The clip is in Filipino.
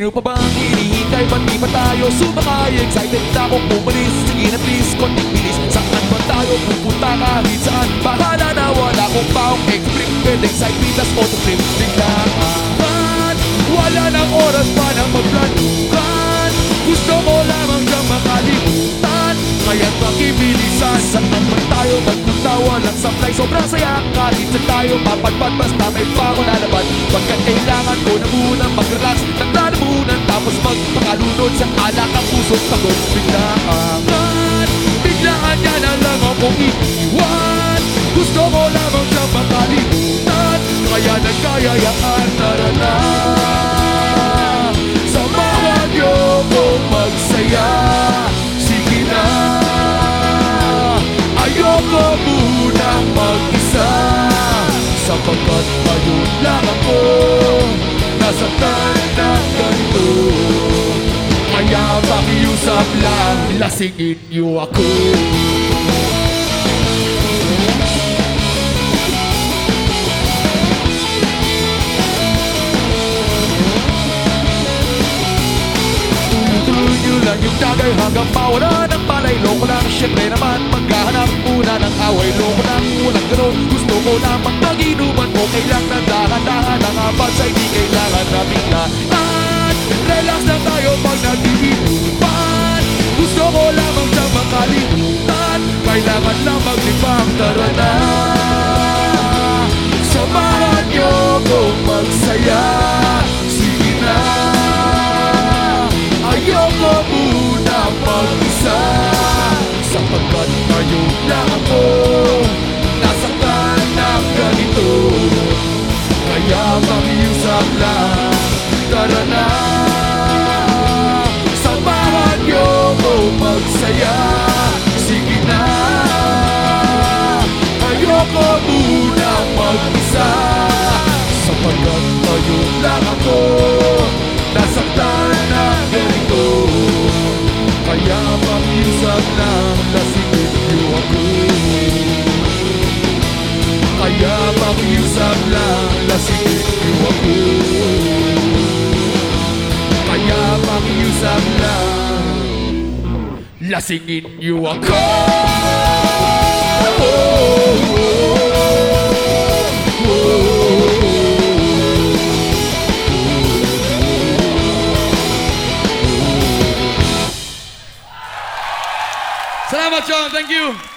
bagay ba't di ba tayo sumakay? Excited na akong umalis. Sige na please, konting bilis. Saan ba tayo pupunta kahit saan. Bahala na wala akong paong extreme Pwedeng side pitas o to flip Biglaan Wala nang oras pa nang magplanuhan makibilisan Saan man tayo magpunta Walang sablay Sobrang saya Kahit saan tayo mapadpad Basta may pako lalaban Pagkat kailangan ko na muna mag-relax. Naglalamunan Tapos magpakalunod Sa alak ang puso't pagod Biglaan Ayoko muna mag-isa. Sapagkat ngayon lang ako. Nasaktan na ganito. Kaya pakiusap lang Lasingin niyo ako Lang yung dagay. Hanggang mawala ng palay Loko lang, syempre naman Maghahanap muna ng away. Loko lang, walang ganun Gusto ko lamang mag-inuman Okay lang na dahan-dahan Ang abad sa hindi kailangan na biglaan Relax lang tayo pag nag-iinuman Gusto ko lamang siyang makalimutan. Kailangan lang maglibang Tara Tara na Samahan niyo ko magsaya. Sige na. Ayoko muna mag-isa. Sapagkat ngayon lang ako. Nasaktan na ganito. Kaya makiusap lang Lasingin niyo ako. Kaya makiusap lang Lasingin makiusap lang Lasingin niyo ako Salamat, John. Thank you.